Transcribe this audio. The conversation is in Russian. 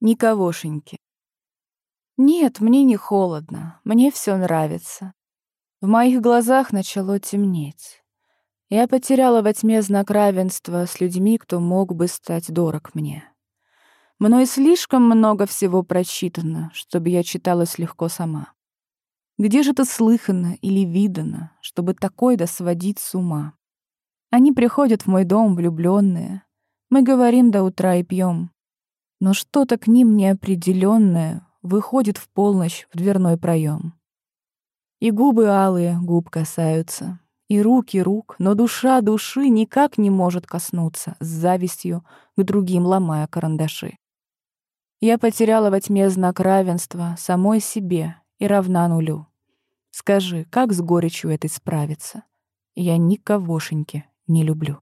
Никогошеньки. Нет, мне не холодно, мне все нравится. В моих глазах начало темнеть. Я потеряла во тьме знак равенства с людьми, кто мог бы стать дорог мне. Мной слишком много всего прочитано, чтобы я читалась легко сама. Где же это слыхано или видано, чтобы такой да сводить с ума? Они приходят в мой дом влюбленные. Мы говорим до утра и пьем. Но что-то к ним неопределенное выходит в полночь в дверной проем. И губы алые губ касаются, и руки рук, но душа души никак не может коснуться, с завистью к другим ломая карандаши. Я потеряла во тьме знак равенства самой себе и равна нулю. Скажи, как с горечью этой справиться? Я никогошеньки не люблю.